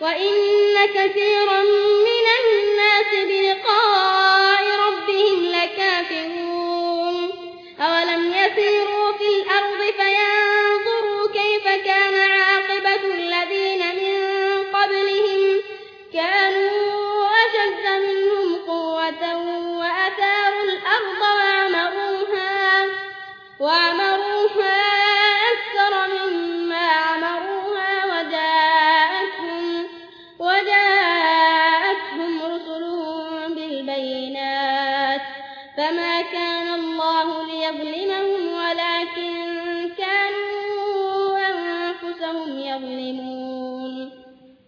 وإن كثيرا من بالبينات فما كان الله ليظلمهم ولكن كانوا أنفسهم يظلمون.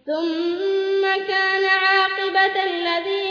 ثم كان عاقبة الذين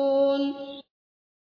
يعلمون